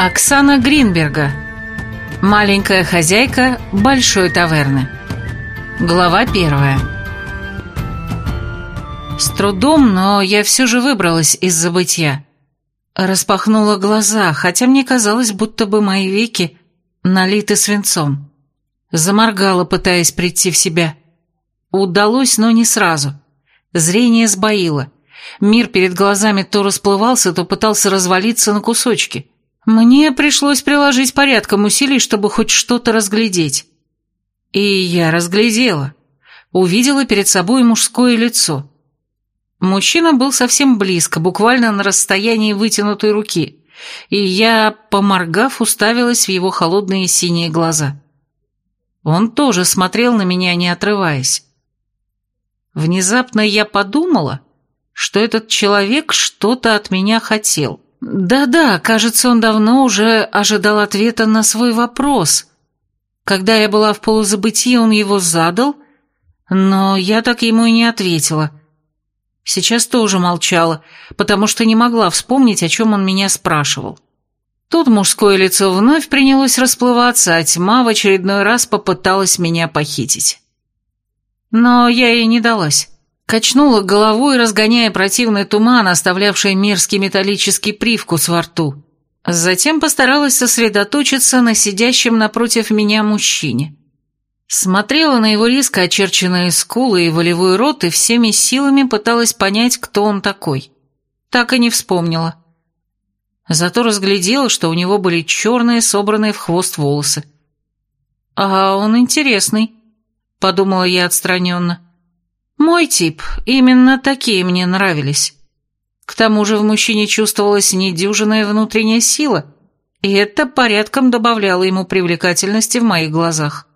Оксана Гринберга. Маленькая хозяйка большой таверны. Глава первая. С трудом, но я все же выбралась из забытья. Распахнула глаза, хотя мне казалось, будто бы мои веки налиты свинцом. Заморгала, пытаясь прийти в себя. Удалось, но не сразу. Зрение сбоило. Мир перед глазами то расплывался, то пытался развалиться на кусочки. Мне пришлось приложить порядком усилий, чтобы хоть что-то разглядеть. И я разглядела. Увидела перед собой мужское лицо. Мужчина был совсем близко, буквально на расстоянии вытянутой руки, и я, поморгав, уставилась в его холодные синие глаза. Он тоже смотрел на меня, не отрываясь. Внезапно я подумала, что этот человек что-то от меня хотел. Да-да, кажется, он давно уже ожидал ответа на свой вопрос. Когда я была в полузабытии, он его задал, но я так ему и не ответила. Сейчас тоже молчала, потому что не могла вспомнить, о чем он меня спрашивал. Тут мужское лицо вновь принялось расплываться, а тьма в очередной раз попыталась меня похитить. Но я ей не далась. Качнула головой, разгоняя противный туман, оставлявший мерзкий металлический привкус во рту. Затем постаралась сосредоточиться на сидящем напротив меня мужчине. Смотрела на его резко очерченные скулы и волевой рот и всеми силами пыталась понять, кто он такой. Так и не вспомнила. Зато разглядела, что у него были черные, собранные в хвост волосы. «А он интересный», — подумала я отстраненно. Мой тип, именно такие мне нравились. К тому же в мужчине чувствовалась недюжинная внутренняя сила, и это порядком добавляло ему привлекательности в моих глазах.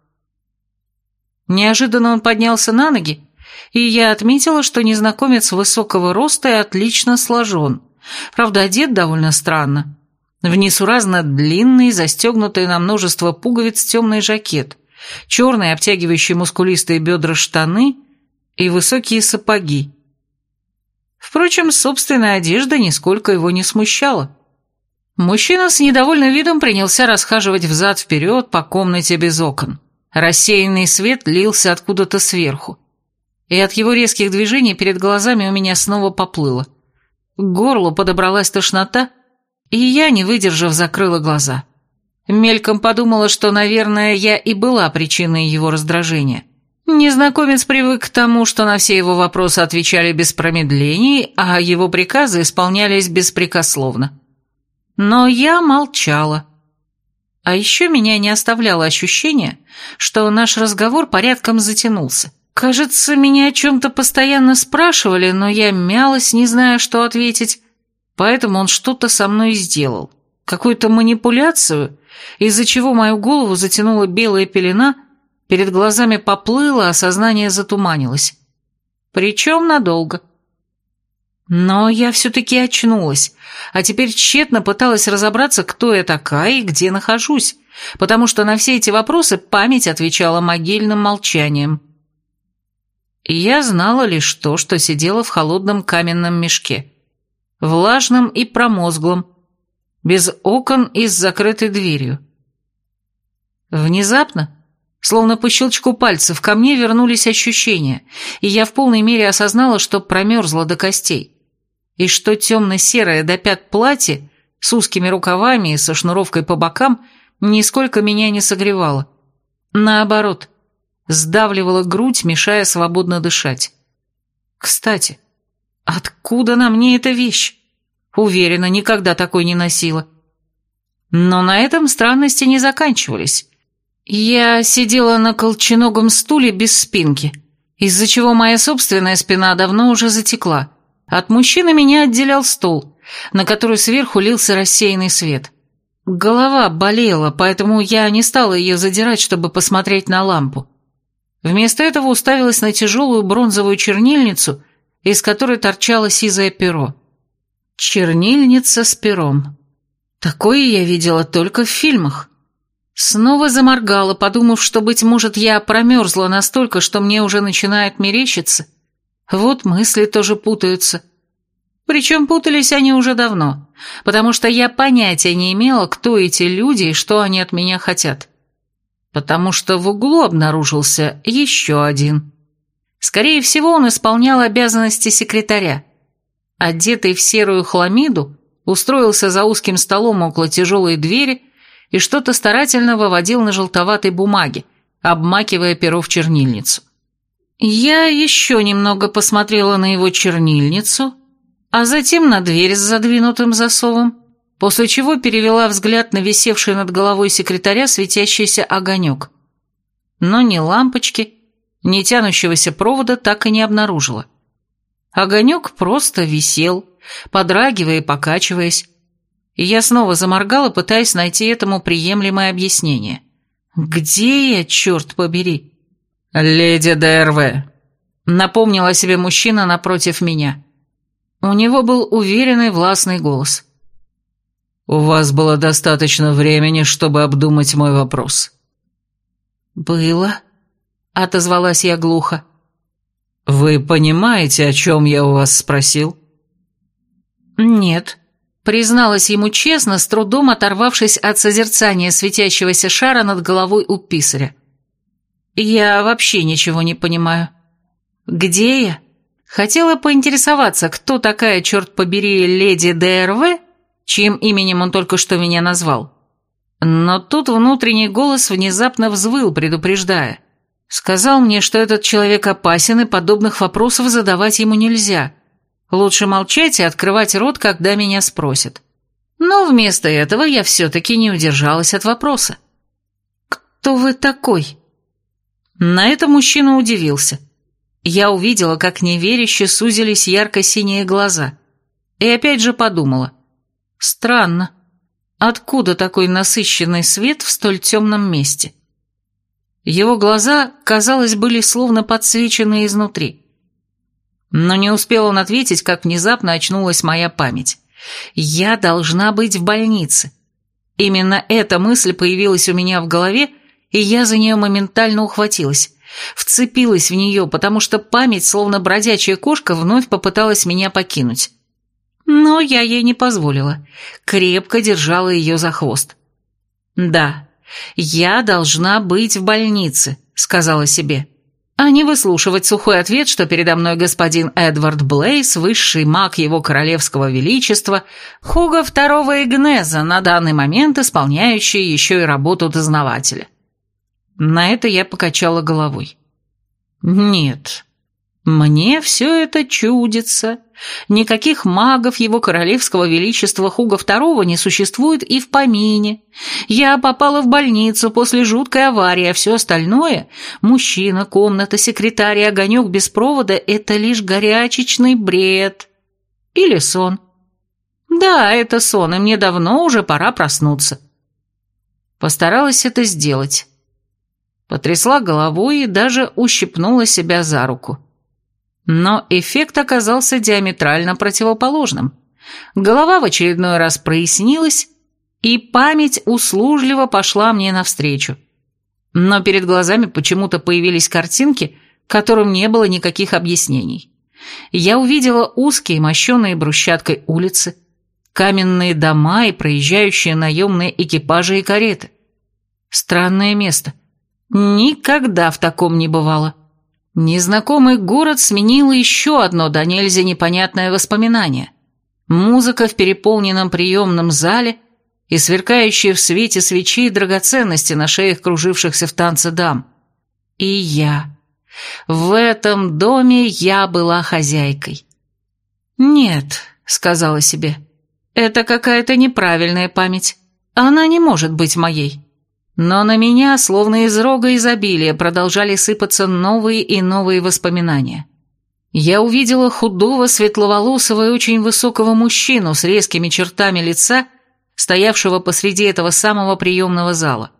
Неожиданно он поднялся на ноги, и я отметила, что незнакомец высокого роста и отлично сложен. Правда, одет довольно странно. В несуразно длинный, застегнутый на множество пуговиц темный жакет, черные обтягивающие мускулистые бедра штаны — и высокие сапоги. Впрочем, собственная одежда нисколько его не смущала. Мужчина с недовольным видом принялся расхаживать взад-вперед по комнате без окон. Рассеянный свет лился откуда-то сверху. И от его резких движений перед глазами у меня снова поплыло. К горлу подобралась тошнота, и я, не выдержав, закрыла глаза. Мельком подумала, что, наверное, я и была причиной его раздражения. Незнакомец привык к тому, что на все его вопросы отвечали без промедлений, а его приказы исполнялись беспрекословно. Но я молчала. А еще меня не оставляло ощущение, что наш разговор порядком затянулся. Кажется, меня о чем-то постоянно спрашивали, но я мялась, не зная, что ответить, поэтому он что-то со мной сделал. Какую-то манипуляцию, из-за чего мою голову затянула белая пелена – Перед глазами поплыло, а сознание затуманилось. Причем надолго. Но я все-таки очнулась, а теперь тщетно пыталась разобраться, кто я такая и где нахожусь, потому что на все эти вопросы память отвечала могильным молчанием. И я знала лишь то, что сидела в холодном каменном мешке, влажном и промозглом, без окон и с закрытой дверью. Внезапно Словно по щелчку пальцев ко мне вернулись ощущения, и я в полной мере осознала, что промерзла до костей. И что темно-серое до пят платье с узкими рукавами и со шнуровкой по бокам нисколько меня не согревало. Наоборот, сдавливала грудь, мешая свободно дышать. Кстати, откуда на мне эта вещь? Уверена, никогда такой не носила. Но на этом странности не заканчивались. Я сидела на колченогом стуле без спинки, из-за чего моя собственная спина давно уже затекла. От мужчины меня отделял стол, на который сверху лился рассеянный свет. Голова болела, поэтому я не стала ее задирать, чтобы посмотреть на лампу. Вместо этого уставилась на тяжелую бронзовую чернильницу, из которой торчало сизое перо. Чернильница с пером. Такое я видела только в фильмах. Снова заморгала, подумав, что, быть может, я промерзла настолько, что мне уже начинает мерещиться. Вот мысли тоже путаются. Причем путались они уже давно, потому что я понятия не имела, кто эти люди и что они от меня хотят. Потому что в углу обнаружился еще один. Скорее всего, он исполнял обязанности секретаря. Одетый в серую хламиду, устроился за узким столом около тяжелой двери и что-то старательно выводил на желтоватой бумаге, обмакивая перо в чернильницу. Я еще немного посмотрела на его чернильницу, а затем на дверь с задвинутым засовом, после чего перевела взгляд на висевший над головой секретаря светящийся огонек. Но ни лампочки, ни тянущегося провода так и не обнаружила. Огонек просто висел, подрагивая и покачиваясь, и я снова заморгала, пытаясь найти этому приемлемое объяснение. «Где я, черт побери?» «Леди ДРВ», — напомнил о себе мужчина напротив меня. У него был уверенный властный голос. «У вас было достаточно времени, чтобы обдумать мой вопрос». «Было», — отозвалась я глухо. «Вы понимаете, о чем я у вас спросил?» «Нет», — призналась ему честно, с трудом оторвавшись от созерцания светящегося шара над головой у писаря. «Я вообще ничего не понимаю. Где я?» Хотела поинтересоваться, кто такая, черт побери, леди ДРВ, чьим именем он только что меня назвал. Но тут внутренний голос внезапно взвыл, предупреждая. Сказал мне, что этот человек опасен, и подобных вопросов задавать ему нельзя. Лучше молчать и открывать рот, когда меня спросят. Но вместо этого я все-таки не удержалась от вопроса. «Кто вы такой?» На это мужчина удивился. Я увидела, как неверяще сузились ярко-синие глаза. И опять же подумала. Странно. Откуда такой насыщенный свет в столь темном месте? Его глаза, казалось, были словно подсвечены изнутри. Но не успел он ответить, как внезапно очнулась моя память. Я должна быть в больнице. Именно эта мысль появилась у меня в голове, и я за нее моментально ухватилась. Вцепилась в нее, потому что память, словно бродячая кошка, вновь попыталась меня покинуть. Но я ей не позволила. Крепко держала ее за хвост. «Да, я должна быть в больнице», — сказала себе. А не выслушивать сухой ответ, что передо мной господин Эдвард Блейс, высший маг его королевского величества, Хуга второго Игнеза, на данный момент исполняющий еще и работу дознавателя. На это я покачала головой. Нет, мне все это чудится. Никаких магов его королевского величества Хуга II не существует и в помине. Я попала в больницу после жуткой аварии, а все остальное – мужчина, комната, секретарь и огонек без провода – это лишь горячечный бред. Или сон. Да, это сон, и мне давно уже пора проснуться. Постаралась это сделать потрясла головой и даже ущипнула себя за руку. Но эффект оказался диаметрально противоположным. Голова в очередной раз прояснилась, и память услужливо пошла мне навстречу. Но перед глазами почему-то появились картинки, которым не было никаких объяснений. Я увидела узкие, мощеные брусчаткой улицы, каменные дома и проезжающие наемные экипажи и кареты. Странное место. Никогда в таком не бывало. Незнакомый город сменил еще одно до нельзя непонятное воспоминание. Музыка в переполненном приемном зале и сверкающие в свете свечей драгоценности на шеях кружившихся в танце дам. И я. В этом доме я была хозяйкой. «Нет», — сказала себе, — «это какая-то неправильная память. Она не может быть моей». Но на меня, словно из рога изобилия, продолжали сыпаться новые и новые воспоминания. Я увидела худого, светловолосого и очень высокого мужчину с резкими чертами лица, стоявшего посреди этого самого приемного зала.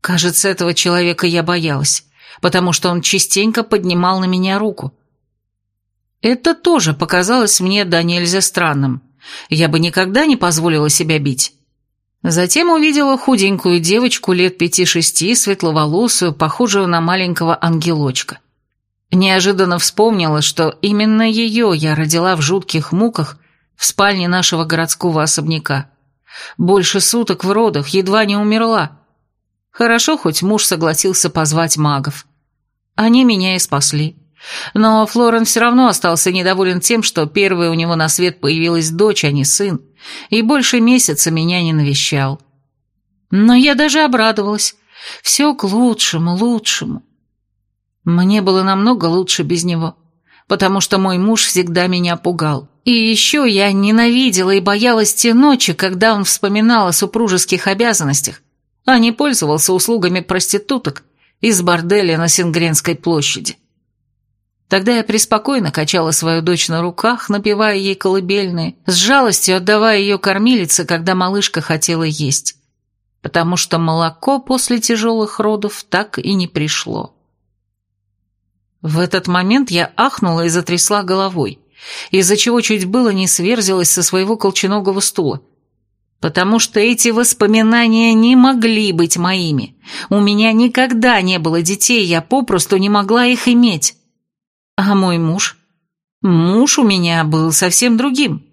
Кажется, этого человека я боялась, потому что он частенько поднимал на меня руку. Это тоже показалось мне до нельзя странным. Я бы никогда не позволила себя бить. Затем увидела худенькую девочку лет пяти-шести, светловолосую, похожую на маленького ангелочка. Неожиданно вспомнила, что именно ее я родила в жутких муках в спальне нашего городского особняка. Больше суток в родах, едва не умерла. Хорошо, хоть муж согласился позвать магов. Они меня и спасли. Но Флорен все равно остался недоволен тем, что первой у него на свет появилась дочь, а не сын, и больше месяца меня не навещал. Но я даже обрадовалась. Все к лучшему, лучшему. Мне было намного лучше без него, потому что мой муж всегда меня пугал. И еще я ненавидела и боялась те ночи, когда он вспоминал о супружеских обязанностях, а не пользовался услугами проституток из борделя на Сингренской площади. Тогда я преспокойно качала свою дочь на руках, напевая ей колыбельные, с жалостью отдавая ее кормилице, когда малышка хотела есть, потому что молоко после тяжелых родов так и не пришло. В этот момент я ахнула и затрясла головой, из-за чего чуть было не сверзилась со своего колченогого стула. Потому что эти воспоминания не могли быть моими. У меня никогда не было детей, я попросту не могла их иметь. А мой муж? Муж у меня был совсем другим.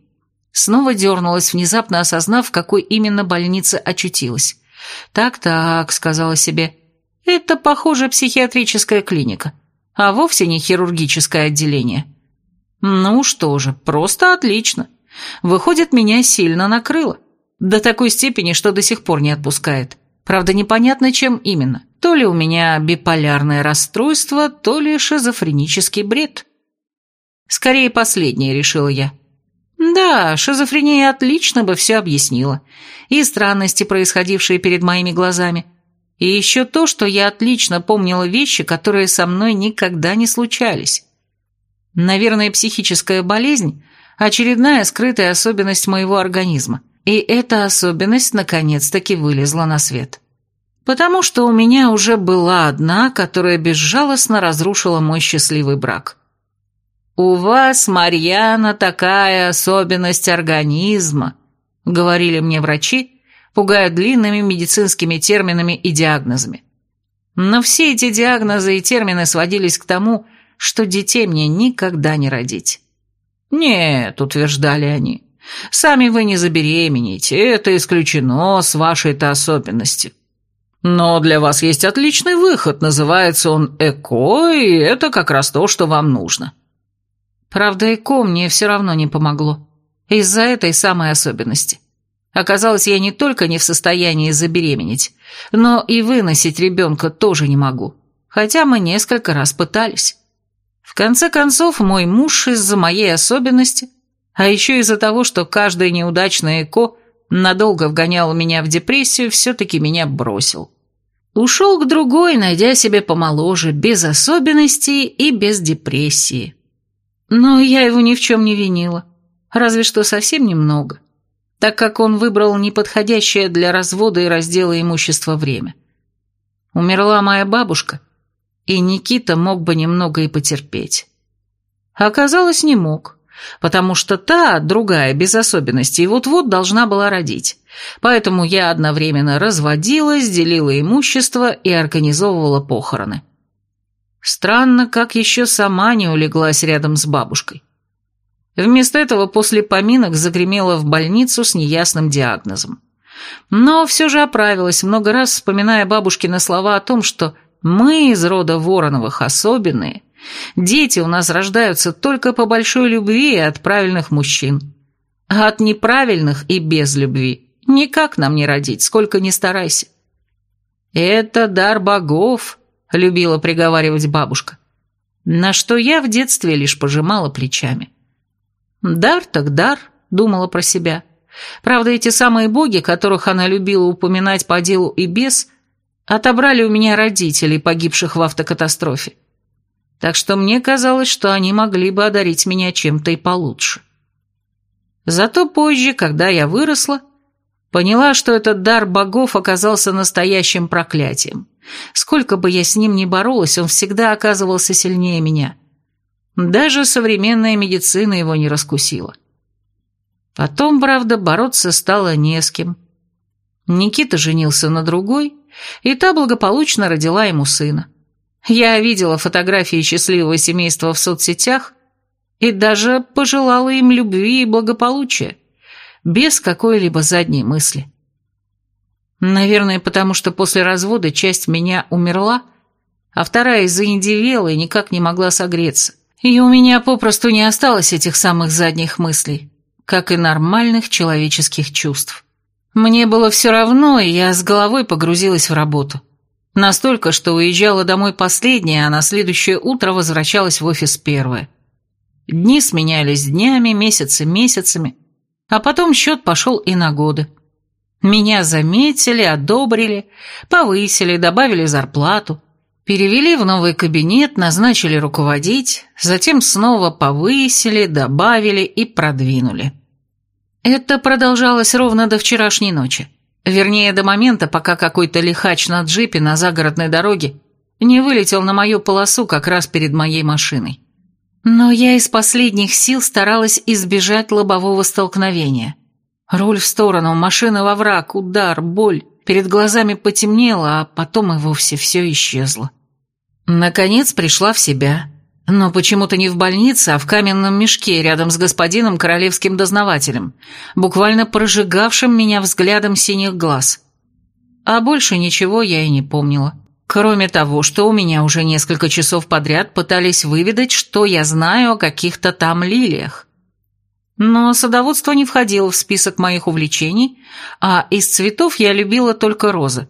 Снова дернулась, внезапно осознав, в какой именно больнице очутилась. «Так-так», — сказала себе, — «это, похоже, психиатрическая клиника, а вовсе не хирургическое отделение». «Ну что же, просто отлично. Выходит, меня сильно накрыло. До такой степени, что до сих пор не отпускает. Правда, непонятно, чем именно. То ли у меня биполярное расстройство, то ли шизофренический бред. Скорее, последнее, решила я. Да, шизофрения отлично бы все объяснила. И странности, происходившие перед моими глазами. И еще то, что я отлично помнила вещи, которые со мной никогда не случались. Наверное, психическая болезнь – очередная скрытая особенность моего организма. И эта особенность наконец-таки вылезла на свет потому что у меня уже была одна, которая безжалостно разрушила мой счастливый брак. «У вас, Марьяна, такая особенность организма», — говорили мне врачи, пугая длинными медицинскими терминами и диагнозами. Но все эти диагнозы и термины сводились к тому, что детей мне никогда не родить. «Нет», — утверждали они, — «сами вы не забеременеете, это исключено с вашей-то особенностью. Но для вас есть отличный выход, называется он ЭКО, и это как раз то, что вам нужно. Правда, ЭКО мне все равно не помогло. Из-за этой самой особенности. Оказалось, я не только не в состоянии забеременеть, но и выносить ребенка тоже не могу. Хотя мы несколько раз пытались. В конце концов, мой муж из-за моей особенности, а еще из-за того, что каждое неудачное ЭКО надолго вгонял меня в депрессию, все-таки меня бросил. Ушел к другой, найдя себе помоложе, без особенностей и без депрессии. Но я его ни в чем не винила, разве что совсем немного, так как он выбрал неподходящее для развода и раздела имущества время. Умерла моя бабушка, и Никита мог бы немного и потерпеть. Оказалось, не мог потому что та, другая, без особенностей, вот-вот должна была родить. Поэтому я одновременно разводилась, делила имущество и организовывала похороны. Странно, как еще сама не улеглась рядом с бабушкой. Вместо этого после поминок загремела в больницу с неясным диагнозом. Но все же оправилась, много раз вспоминая бабушкины слова о том, что мы из рода Вороновых особенные – Дети у нас рождаются только по большой любви и от правильных мужчин. А от неправильных и без любви никак нам не родить, сколько ни старайся. «Это дар богов», — любила приговаривать бабушка, на что я в детстве лишь пожимала плечами. «Дар так дар», — думала про себя. Правда, эти самые боги, которых она любила упоминать по делу и без, отобрали у меня родителей, погибших в автокатастрофе так что мне казалось, что они могли бы одарить меня чем-то и получше. Зато позже, когда я выросла, поняла, что этот дар богов оказался настоящим проклятием. Сколько бы я с ним ни боролась, он всегда оказывался сильнее меня. Даже современная медицина его не раскусила. Потом, правда, бороться стало не с кем. Никита женился на другой, и та благополучно родила ему сына. Я видела фотографии счастливого семейства в соцсетях и даже пожелала им любви и благополучия, без какой-либо задней мысли. Наверное, потому что после развода часть меня умерла, а вторая заиндивела и никак не могла согреться. И у меня попросту не осталось этих самых задних мыслей, как и нормальных человеческих чувств. Мне было все равно, и я с головой погрузилась в работу. Настолько, что уезжала домой последняя, а на следующее утро возвращалась в офис первая. Дни сменялись днями, месяцы месяцами, а потом счет пошел и на годы. Меня заметили, одобрили, повысили, добавили зарплату, перевели в новый кабинет, назначили руководить, затем снова повысили, добавили и продвинули. Это продолжалось ровно до вчерашней ночи. Вернее, до момента, пока какой-то лихач на джипе на загородной дороге не вылетел на мою полосу как раз перед моей машиной. Но я из последних сил старалась избежать лобового столкновения. Руль в сторону, машина во враг, удар, боль. Перед глазами потемнело, а потом и вовсе все исчезло. Наконец пришла в себя. Но почему-то не в больнице, а в каменном мешке рядом с господином королевским дознавателем, буквально прожигавшим меня взглядом синих глаз. А больше ничего я и не помнила. Кроме того, что у меня уже несколько часов подряд пытались выведать, что я знаю о каких-то там лилиях. Но садоводство не входило в список моих увлечений, а из цветов я любила только розы.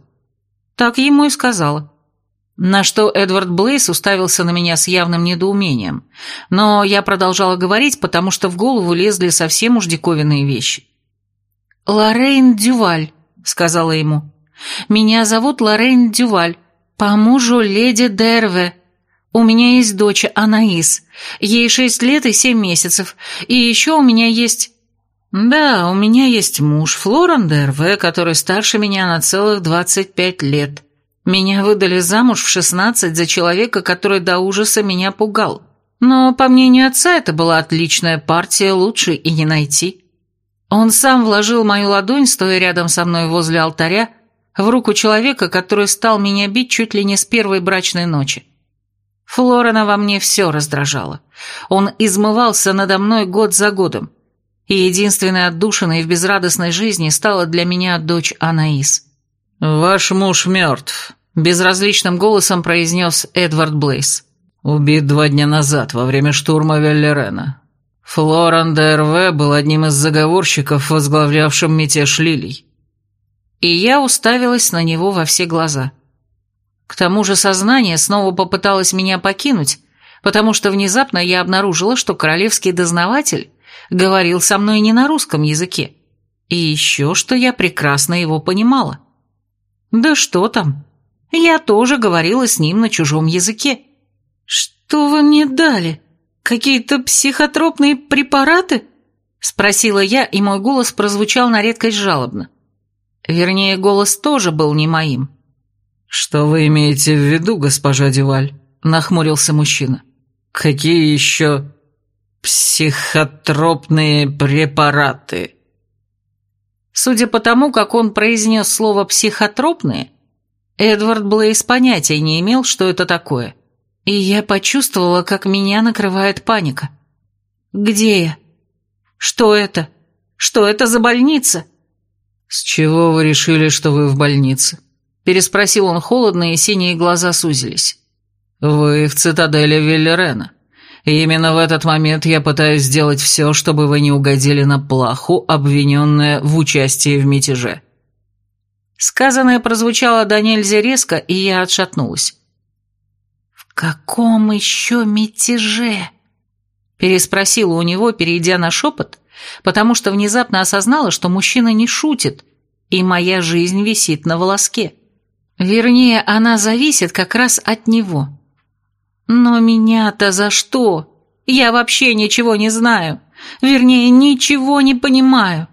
Так ему и сказала. На что Эдвард Блейс уставился на меня с явным недоумением, но я продолжала говорить, потому что в голову лезли совсем уж диковинные вещи. «Лоррейн Дюваль», — сказала ему. «Меня зовут Лоррейн Дюваль, по мужу леди Дерве». У меня есть дочь Анаис. Ей шесть лет и семь месяцев. И еще у меня есть... Да, у меня есть муж, Флоран Дерве, который старше меня на целых двадцать пять лет. Меня выдали замуж в шестнадцать за человека, который до ужаса меня пугал. Но, по мнению отца, это была отличная партия, лучше и не найти. Он сам вложил мою ладонь, стоя рядом со мной возле алтаря, в руку человека, который стал меня бить чуть ли не с первой брачной ночи. Флорена во мне все раздражало. Он измывался надо мной год за годом. И единственной отдушиной в безрадостной жизни стала для меня дочь Анаис. «Ваш муж мертв», — безразличным голосом произнес Эдвард Блейс. «Убит два дня назад, во время штурма Веллерена. Флоран ДРВ был одним из заговорщиков, возглавлявшим мятеж Лилий». И я уставилась на него во все глаза. К тому же сознание снова попыталось меня покинуть, потому что внезапно я обнаружила, что королевский дознаватель говорил со мной не на русском языке. И еще, что я прекрасно его понимала. Да что там, я тоже говорила с ним на чужом языке. «Что вы мне дали? Какие-то психотропные препараты?» Спросила я, и мой голос прозвучал на редкость жалобно. Вернее, голос тоже был не моим. «Что вы имеете в виду, госпожа Дюваль?» – нахмурился мужчина. «Какие еще психотропные препараты?» Судя по тому, как он произнес слово «психотропные», Эдвард Блейс понятия не имел, что это такое. И я почувствовала, как меня накрывает паника. «Где я? Что это? Что это за больница?» «С чего вы решили, что вы в больнице?» Переспросил он холодно, и синие глаза сузились. «Вы в цитадели Виллерена. И именно в этот момент я пытаюсь сделать все, чтобы вы не угодили на плаху, обвиненная в участии в мятеже». Сказанное прозвучало до резко, и я отшатнулась. «В каком еще мятеже?» Переспросила у него, перейдя на шепот, потому что внезапно осознала, что мужчина не шутит, и моя жизнь висит на волоске. Вернее, она зависит как раз от него. Но меня-то за что? Я вообще ничего не знаю. Вернее, ничего не понимаю.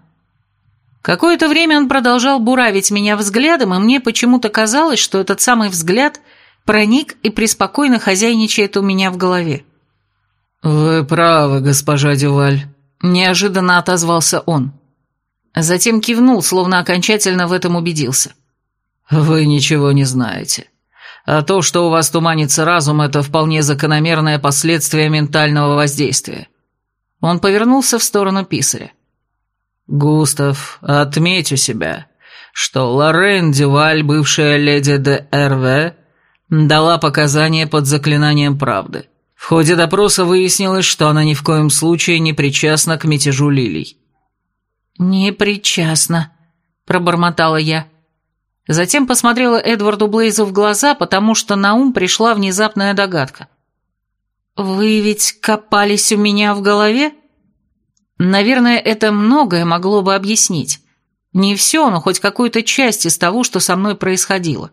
Какое-то время он продолжал буравить меня взглядом, и мне почему-то казалось, что этот самый взгляд проник и преспокойно хозяйничает у меня в голове. «Вы правы, госпожа Дюваль», — неожиданно отозвался он. Затем кивнул, словно окончательно в этом убедился. «Вы ничего не знаете. А то, что у вас туманится разум, это вполне закономерное последствие ментального воздействия». Он повернулся в сторону писаря. «Густав, отметь у себя, что Лорен Дюваль, бывшая леди де РВ, дала показания под заклинанием правды. В ходе допроса выяснилось, что она ни в коем случае не причастна к мятежу лилий. «Не причастна», — пробормотала я. Затем посмотрела Эдварду Блейзу в глаза, потому что на ум пришла внезапная догадка. «Вы ведь копались у меня в голове?» Наверное, это многое могло бы объяснить. Не все, но хоть какую-то часть из того, что со мной происходило.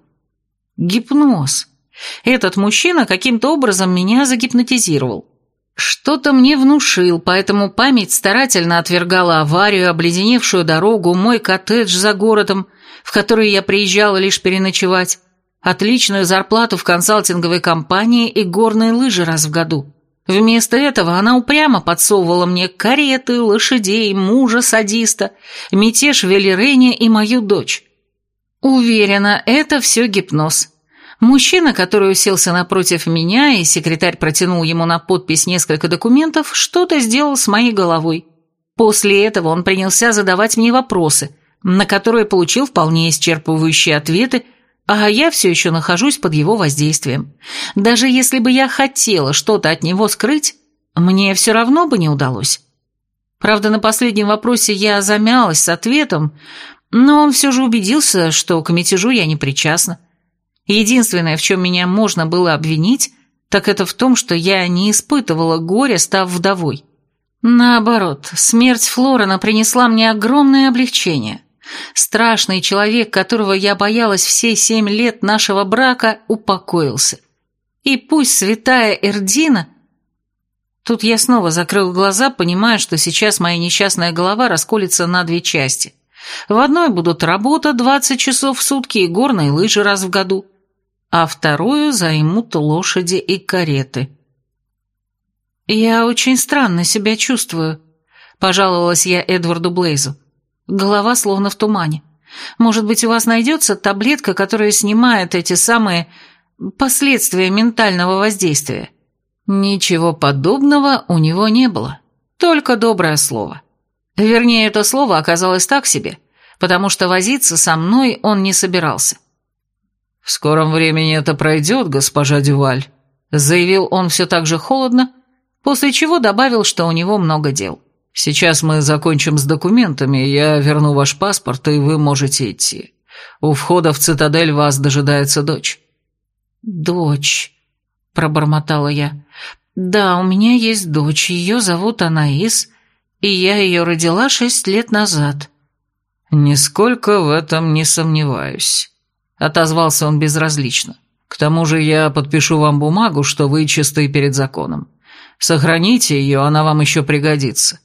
Гипноз. Этот мужчина каким-то образом меня загипнотизировал. Что-то мне внушил, поэтому память старательно отвергала аварию, обледеневшую дорогу, мой коттедж за городом, в который я приезжала лишь переночевать, отличную зарплату в консалтинговой компании и горные лыжи раз в году. Вместо этого она упрямо подсовывала мне кареты, лошадей, мужа-садиста, мятеж Велирене и мою дочь. Уверена, это все гипноз. Мужчина, который уселся напротив меня, и секретарь протянул ему на подпись несколько документов, что-то сделал с моей головой. После этого он принялся задавать мне вопросы, на которые получил вполне исчерпывающие ответы, а я все еще нахожусь под его воздействием. Даже если бы я хотела что-то от него скрыть, мне все равно бы не удалось. Правда, на последнем вопросе я замялась с ответом, но он все же убедился, что к мятежу я не причастна. Единственное, в чем меня можно было обвинить, так это в том, что я не испытывала горя, став вдовой. Наоборот, смерть Флорена принесла мне огромное облегчение. Страшный человек, которого я боялась все семь лет нашего брака, упокоился. И пусть святая Эрдина... Тут я снова закрыл глаза, понимая, что сейчас моя несчастная голова расколется на две части. В одной будут работа 20 часов в сутки и горные лыжи раз в году а вторую займут лошади и кареты. «Я очень странно себя чувствую», — пожаловалась я Эдварду Блейзу. «Голова словно в тумане. Может быть, у вас найдется таблетка, которая снимает эти самые последствия ментального воздействия?» Ничего подобного у него не было, только доброе слово. Вернее, это слово оказалось так себе, потому что возиться со мной он не собирался. «В скором времени это пройдет, госпожа Дюваль», — заявил он все так же холодно, после чего добавил, что у него много дел. «Сейчас мы закончим с документами, я верну ваш паспорт, и вы можете идти. У входа в цитадель вас дожидается дочь». «Дочь», — пробормотала я. «Да, у меня есть дочь, ее зовут Анаис, и я ее родила шесть лет назад». «Нисколько в этом не сомневаюсь». — отозвался он безразлично. «К тому же я подпишу вам бумагу, что вы чисты перед законом. Сохраните ее, она вам еще пригодится».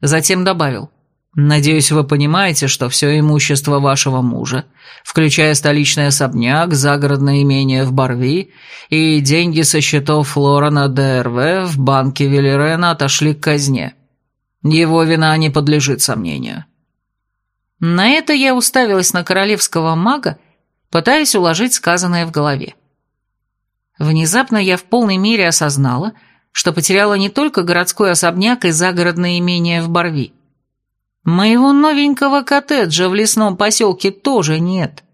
Затем добавил. «Надеюсь, вы понимаете, что все имущество вашего мужа, включая столичный особняк, загородное имение в Барви и деньги со счетов Флорана ДРВ в банке Велерена отошли к казне. Его вина не подлежит сомнению». На это я уставилась на королевского мага, пытаясь уложить сказанное в голове. Внезапно я в полной мере осознала, что потеряла не только городской особняк и загородное имение в Барви. Моего новенького коттеджа в лесном поселке тоже нет.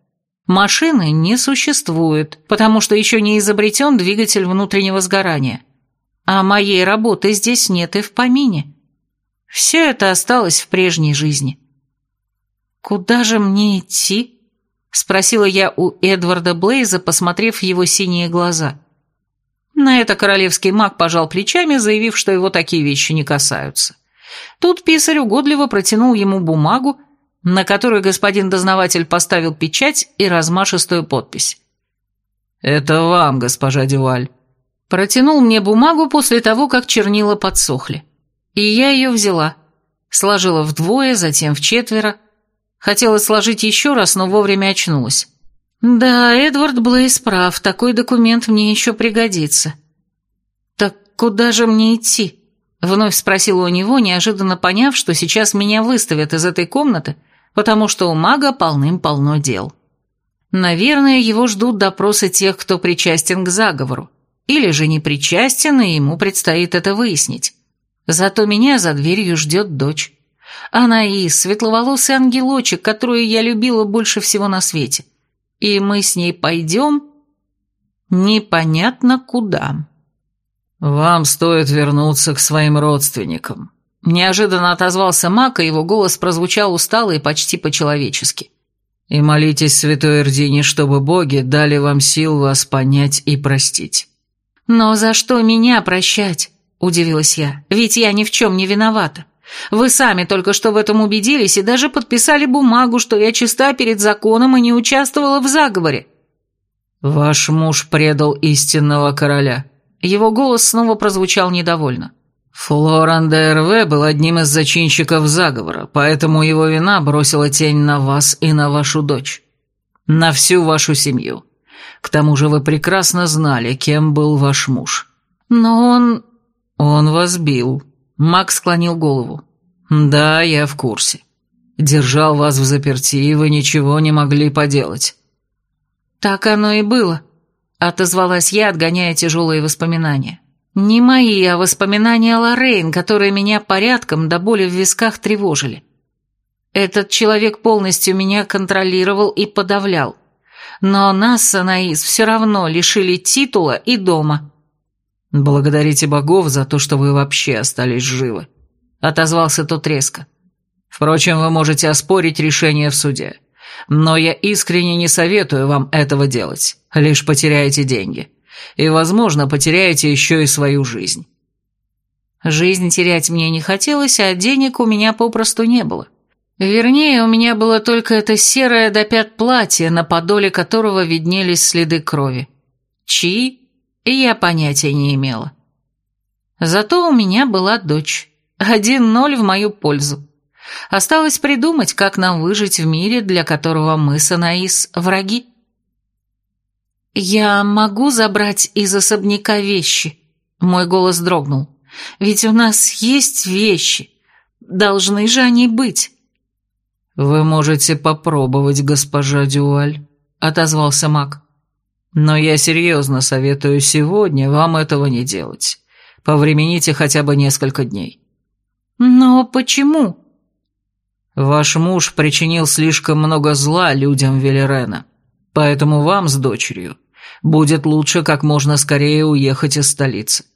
Машины не существует, потому что еще не изобретен двигатель внутреннего сгорания. А моей работы здесь нет и в помине. Все это осталось в прежней жизни. Куда же мне идти? Спросила я у Эдварда Блейза, посмотрев его синие глаза. На это королевский маг пожал плечами, заявив, что его такие вещи не касаются. Тут писарь угодливо протянул ему бумагу, на которую господин дознаватель поставил печать и размашистую подпись. «Это вам, госпожа Дюваль». Протянул мне бумагу после того, как чернила подсохли. И я ее взяла. Сложила вдвое, затем в четверо, Хотела сложить еще раз, но вовремя очнулась. Да, Эдвард Блейс прав, такой документ мне еще пригодится. Так куда же мне идти? Вновь спросила у него, неожиданно поняв, что сейчас меня выставят из этой комнаты, потому что у мага полным-полно дел. Наверное, его ждут допросы тех, кто причастен к заговору. Или же не причастен, и ему предстоит это выяснить. Зато меня за дверью ждет дочь. Анаис, светловолосый ангелочек, которую я любила больше всего на свете. И мы с ней пойдем непонятно куда. «Вам стоит вернуться к своим родственникам», – неожиданно отозвался Мак, и его голос прозвучал устало и почти по-человечески. «И молитесь святой Эрдине, чтобы боги дали вам сил вас понять и простить». «Но за что меня прощать?» – удивилась я. «Ведь я ни в чем не виновата. Вы сами только что в этом убедились и даже подписали бумагу, что я чиста перед законом и не участвовала в заговоре». «Ваш муж предал истинного короля», его голос снова прозвучал недовольно. Флоран ДРВ был одним из зачинщиков заговора, поэтому его вина бросила тень на вас и на вашу дочь. На всю вашу семью. К тому же вы прекрасно знали, кем был ваш муж. Но он... Он вас бил. Макс склонил голову. Да, я в курсе. Держал вас в заперти, и вы ничего не могли поделать. Так оно и было. Отозвалась я, отгоняя тяжелые воспоминания. Не мои, а воспоминания Лоррейн, которые меня порядком до боли в висках тревожили. Этот человек полностью меня контролировал и подавлял. Но нас Анаис все равно лишили титула и дома. «Благодарите богов за то, что вы вообще остались живы», — отозвался тот резко. «Впрочем, вы можете оспорить решение в суде. Но я искренне не советую вам этого делать, лишь потеряете деньги. И, возможно, потеряете еще и свою жизнь. Жизнь терять мне не хотелось, а денег у меня попросту не было. Вернее, у меня было только это серое до пят платье, на подоле которого виднелись следы крови. Чьи? Я понятия не имела. Зато у меня была дочь. Один ноль в мою пользу. Осталось придумать, как нам выжить в мире, для которого мы с Анаис враги. «Я могу забрать из особняка вещи?» Мой голос дрогнул. «Ведь у нас есть вещи. Должны же они быть». «Вы можете попробовать, госпожа Дюаль», — отозвался маг. «Но я серьезно советую сегодня вам этого не делать. Повремените хотя бы несколько дней». «Но почему?» Ваш муж причинил слишком много зла людям Велерена, поэтому вам с дочерью будет лучше как можно скорее уехать из столицы.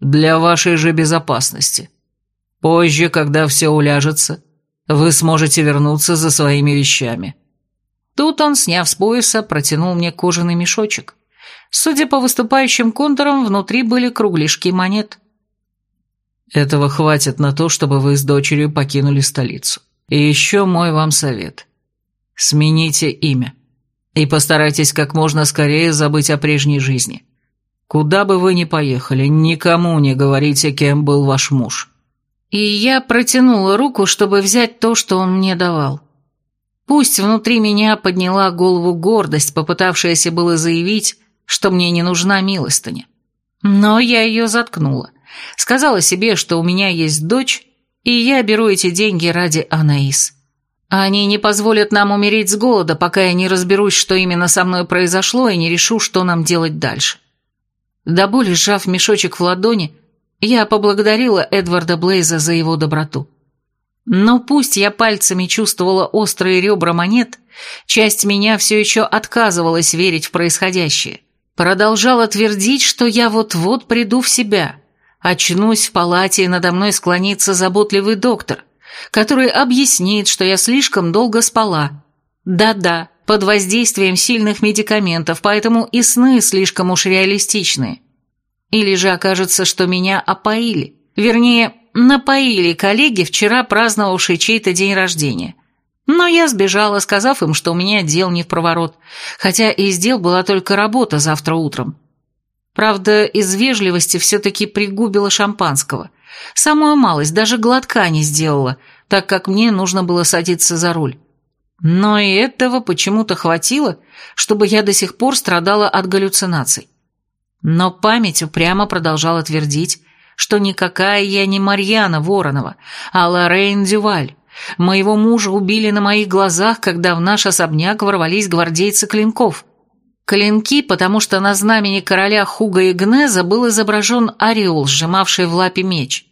Для вашей же безопасности. Позже, когда все уляжется, вы сможете вернуться за своими вещами». Тут он, сняв с пояса, протянул мне кожаный мешочек. Судя по выступающим контурам, внутри были кругляшки монет. «Этого хватит на то, чтобы вы с дочерью покинули столицу. И еще мой вам совет. Смените имя. И постарайтесь как можно скорее забыть о прежней жизни. Куда бы вы ни поехали, никому не говорите, кем был ваш муж. И я протянула руку, чтобы взять то, что он мне давал. Пусть внутри меня подняла голову гордость, попытавшаяся было заявить, что мне не нужна милостыня. Но я ее заткнула. Сказала себе, что у меня есть дочь, и я беру эти деньги ради Анаис. Они не позволят нам умереть с голода, пока я не разберусь, что именно со мной произошло, и не решу, что нам делать дальше. До боли сжав мешочек в ладони, я поблагодарила Эдварда Блейза за его доброту. Но пусть я пальцами чувствовала острые ребра монет, часть меня все еще отказывалась верить в происходящее. Продолжала твердить, что я вот-вот приду в себя – Очнусь в палате, и надо мной склонится заботливый доктор, который объяснит, что я слишком долго спала. Да-да, под воздействием сильных медикаментов, поэтому и сны слишком уж реалистичные. Или же окажется, что меня опоили. Вернее, напоили коллеги, вчера праздновавшие чей-то день рождения. Но я сбежала, сказав им, что у меня дел не в проворот, хотя из дел была только работа завтра утром. Правда, из вежливости все-таки пригубила шампанского. Самую малость, даже глотка не сделала, так как мне нужно было садиться за руль. Но и этого почему-то хватило, чтобы я до сих пор страдала от галлюцинаций. Но память упрямо продолжала твердить, что никакая я не Марьяна Воронова, а Лоррейн Дюваль, Моего мужа убили на моих глазах, когда в наш особняк ворвались гвардейцы клинков. Клинки, потому что на знамени короля Хуга Игнеза был изображен орел, сжимавший в лапе меч.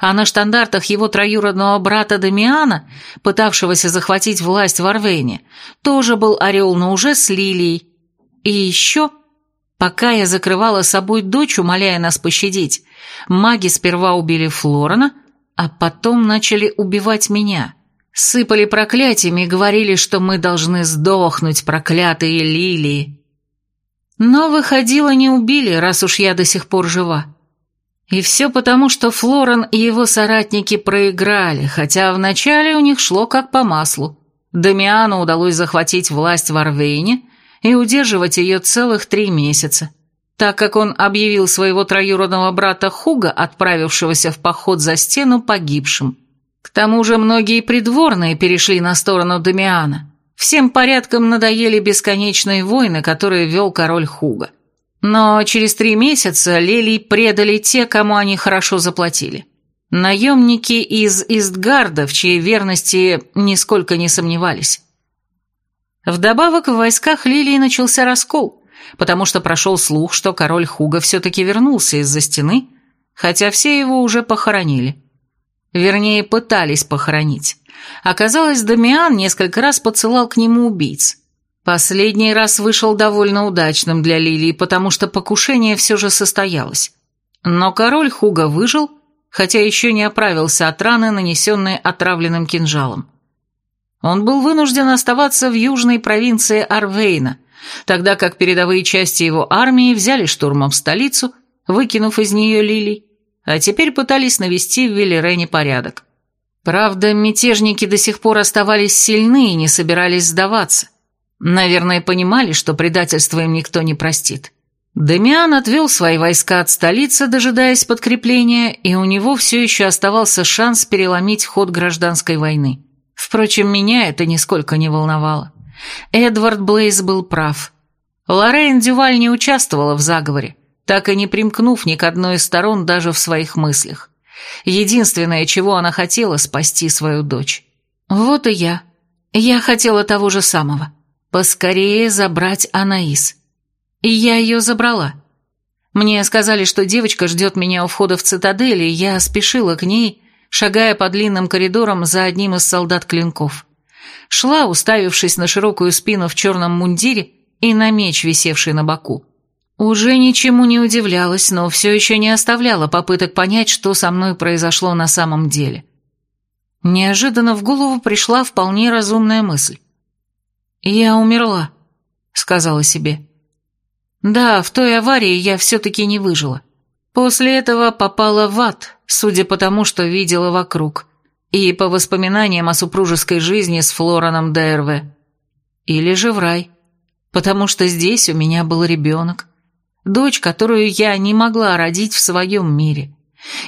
А на штандартах его троюродного брата Дамиана, пытавшегося захватить власть в Арвейне, тоже был орел, но уже с лилией. И еще, пока я закрывала собой дочь, умоляя нас пощадить, маги сперва убили Флорена, а потом начали убивать меня. Сыпали проклятиями и говорили, что мы должны сдохнуть, проклятые лилии. Но, выходило, не убили, раз уж я до сих пор жива. И все потому, что Флорен и его соратники проиграли, хотя вначале у них шло как по маслу. Дамиану удалось захватить власть в Арвейне и удерживать ее целых три месяца, так как он объявил своего троюродного брата Хуга, отправившегося в поход за стену, погибшим. К тому же многие придворные перешли на сторону Дамиана. Всем порядком надоели бесконечные войны, которые вел король Хуга. Но через три месяца Лилий предали те, кому они хорошо заплатили. Наемники из Истгарда, в чьей верности нисколько не сомневались. Вдобавок в войсках Лилии начался раскол, потому что прошел слух, что король Хуга все-таки вернулся из-за стены, хотя все его уже похоронили. Вернее, пытались похоронить. Оказалось, Дамиан несколько раз подсылал к нему убийц. Последний раз вышел довольно удачным для Лилии, потому что покушение все же состоялось. Но король Хуга выжил, хотя еще не оправился от раны, нанесенной отравленным кинжалом. Он был вынужден оставаться в южной провинции Арвейна, тогда как передовые части его армии взяли штурмом столицу, выкинув из нее Лилий, а теперь пытались навести в Велерене порядок. Правда, мятежники до сих пор оставались сильны и не собирались сдаваться. Наверное, понимали, что предательство им никто не простит. Демиан отвел свои войска от столицы, дожидаясь подкрепления, и у него все еще оставался шанс переломить ход гражданской войны. Впрочем, меня это нисколько не волновало. Эдвард Блейз был прав. Лоррейн Дюваль не участвовала в заговоре, так и не примкнув ни к одной из сторон даже в своих мыслях. Единственное, чего она хотела, спасти свою дочь. Вот и я. Я хотела того же самого поскорее забрать Анаис. И я ее забрала. Мне сказали, что девочка ждет меня у входа в цитадель, и я спешила к ней, шагая по длинным коридорам за одним из солдат клинков. Шла, уставившись на широкую спину в черном мундире и на меч, висевший на боку. Уже ничему не удивлялась, но все еще не оставляла попыток понять, что со мной произошло на самом деле. Неожиданно в голову пришла вполне разумная мысль. «Я умерла», — сказала себе. «Да, в той аварии я все-таки не выжила. После этого попала в ад, судя по тому, что видела вокруг, и по воспоминаниям о супружеской жизни с Флораном ДРВ. Или же в рай, потому что здесь у меня был ребенок, дочь, которую я не могла родить в своем мире,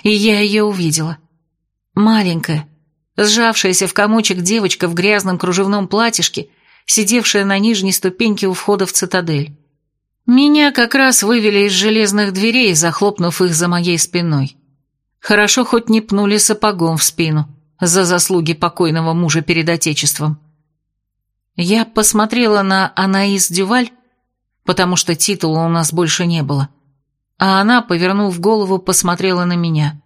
и я ее увидела. Маленькая, сжавшаяся в комочек девочка в грязном кружевном платьишке — сидевшая на нижней ступеньке у входа в цитадель. Меня как раз вывели из железных дверей, захлопнув их за моей спиной. Хорошо хоть не пнули сапогом в спину за заслуги покойного мужа перед Отечеством. Я посмотрела на Анаис Дюваль, потому что титула у нас больше не было, а она, повернув голову, посмотрела на меня.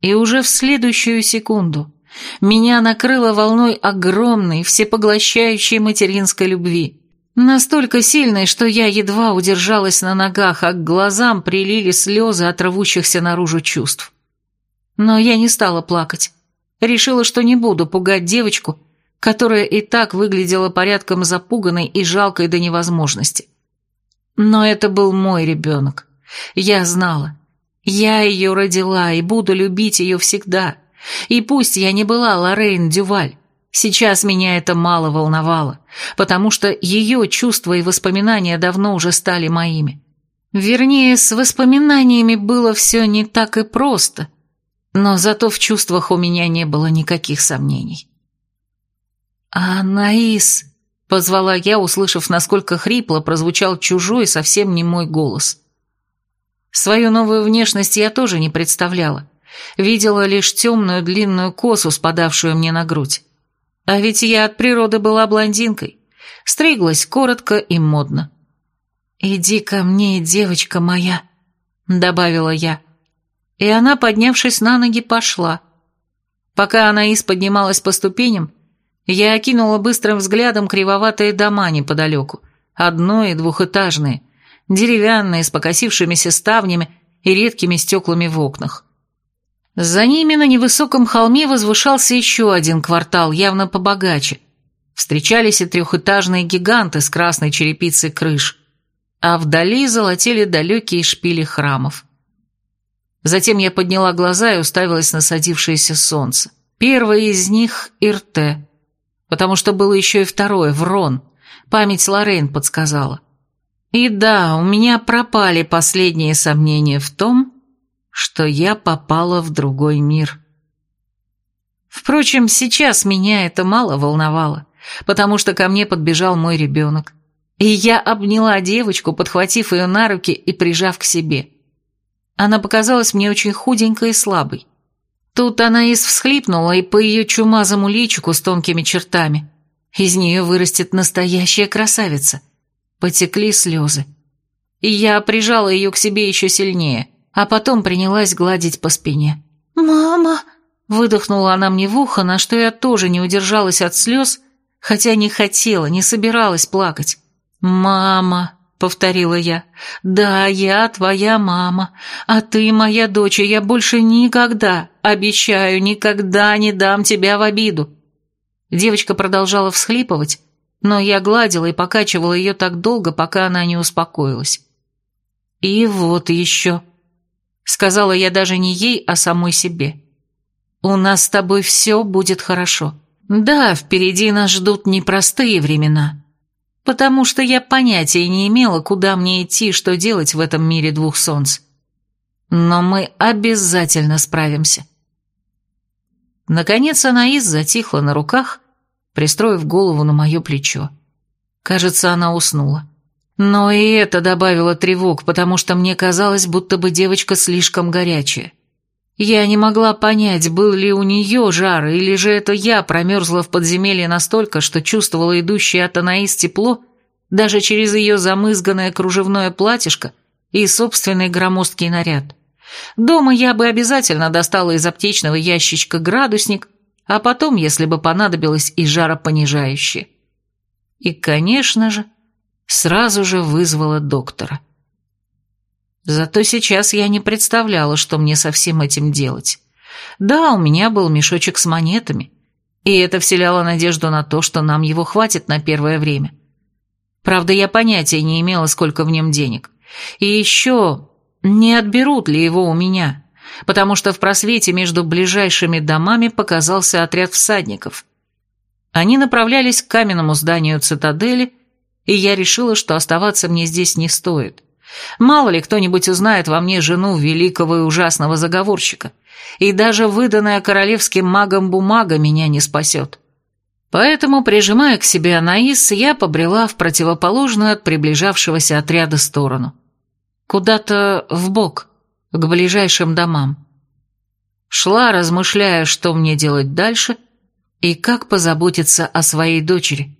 И уже в следующую секунду меня накрыло волной огромной, всепоглощающей материнской любви. Настолько сильной, что я едва удержалась на ногах, а к глазам прилили слезы от рвущихся наружу чувств. Но я не стала плакать. Решила, что не буду пугать девочку, которая и так выглядела порядком запуганной и жалкой до невозможности. Но это был мой ребенок. Я знала. Я ее родила и буду любить ее всегда. И пусть я не была Лоррейн Дюваль, сейчас меня это мало волновало, потому что ее чувства и воспоминания давно уже стали моими. Вернее, с воспоминаниями было все не так и просто, но зато в чувствах у меня не было никаких сомнений. «Анаис!» — позвала я, услышав, насколько хрипло прозвучал чужой, совсем не мой голос. Свою новую внешность я тоже не представляла видела лишь темную длинную косу, спадавшую мне на грудь. А ведь я от природы была блондинкой, стриглась коротко и модно. «Иди ко мне, девочка моя», — добавила я. И она, поднявшись на ноги, пошла. Пока Анаис поднималась по ступеням, я окинула быстрым взглядом кривоватые дома неподалеку, одно- и двухэтажные, деревянные, с покосившимися ставнями и редкими стеклами в окнах. За ними на невысоком холме возвышался еще один квартал, явно побогаче. Встречались и трехэтажные гиганты с красной черепицей крыш, а вдали золотели далекие шпили храмов. Затем я подняла глаза и уставилась на садившееся солнце. Первое из них — Ирте, потому что было еще и второе — Врон. Память Лоррейн подсказала. И да, у меня пропали последние сомнения в том, что я попала в другой мир. Впрочем, сейчас меня это мало волновало, потому что ко мне подбежал мой ребенок. И я обняла девочку, подхватив ее на руки и прижав к себе. Она показалась мне очень худенькой и слабой. Тут она и всхлипнула, и по ее чумазому личику с тонкими чертами. Из нее вырастет настоящая красавица. Потекли слезы. И я прижала ее к себе еще сильнее, а потом принялась гладить по спине. «Мама!» – выдохнула она мне в ухо, на что я тоже не удержалась от слез, хотя не хотела, не собиралась плакать. «Мама!» Повторила я. «Да, я твоя мама, а ты моя дочь, и я больше никогда, обещаю, никогда не дам тебя в обиду». Девочка продолжала всхлипывать, но я гладила и покачивала ее так долго, пока она не успокоилась. «И вот еще», — сказала я даже не ей, а самой себе. «У нас с тобой все будет хорошо. Да, впереди нас ждут непростые времена» потому что я понятия не имела, куда мне идти, что делать в этом мире двух солнц. Но мы обязательно справимся. Наконец Анаис затихла на руках, пристроив голову на мое плечо. Кажется, она уснула. Но и это добавило тревог, потому что мне казалось, будто бы девочка слишком горячая. Я не могла понять, был ли у нее жар, или же это я промерзла в подземелье настолько, что чувствовала идущее от Анаис тепло даже через ее замызганное кружевное платьишко и собственный громоздкий наряд. Дома я бы обязательно достала из аптечного ящичка градусник, а потом, если бы понадобилось, и жаропонижающее. И, конечно же, сразу же вызвала доктора. Зато сейчас я не представляла, что мне со всем этим делать. Да, у меня был мешочек с монетами, и это вселяло надежду на то, что нам его хватит на первое время. Правда, я понятия не имела, сколько в нем денег. И еще, не отберут ли его у меня, потому что в просвете между ближайшими домами показался отряд всадников. Они направлялись к каменному зданию цитадели, и я решила, что оставаться мне здесь не стоит. Мало ли кто-нибудь узнает во мне жену великого и ужасного заговорщика, и даже выданная королевским магом бумага меня не спасет. Поэтому, прижимая к себе Анаис, я побрела в противоположную от приближавшегося отряда сторону. Куда-то в бок, к ближайшим домам. Шла, размышляя, что мне делать дальше и как позаботиться о своей дочери.